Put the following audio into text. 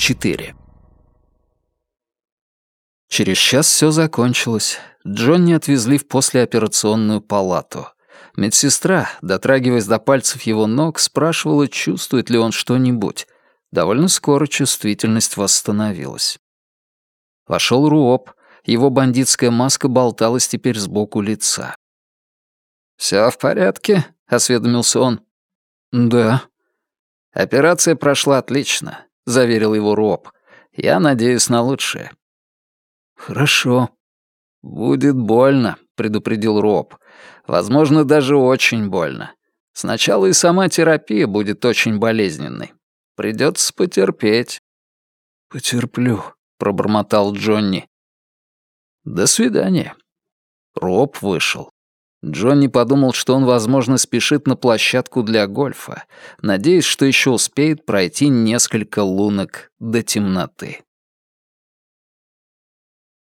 4. Через час все закончилось. Джонни отвезли в послеоперационную палату. Медсестра, дотрагиваясь до пальцев его ног, спрашивала, чувствует ли он что-нибудь. Довольно скоро чувствительность восстановилась. Вошел Руоп. Его бандитская маска болталась теперь сбоку лица. «Все в порядке?» — осведомился он. «Да». «Операция прошла отлично», — заверил его Руоп. «Я надеюсь на лучшее». «Хорошо». «Будет больно», — предупредил Роб. «Возможно, даже очень больно. Сначала и сама терапия будет очень болезненной. Придется потерпеть». «Потерплю», — пробормотал Джонни. «До свидания». Роб вышел. Джонни подумал, что он, возможно, спешит на площадку для гольфа, надеясь, что еще успеет пройти несколько лунок до темноты.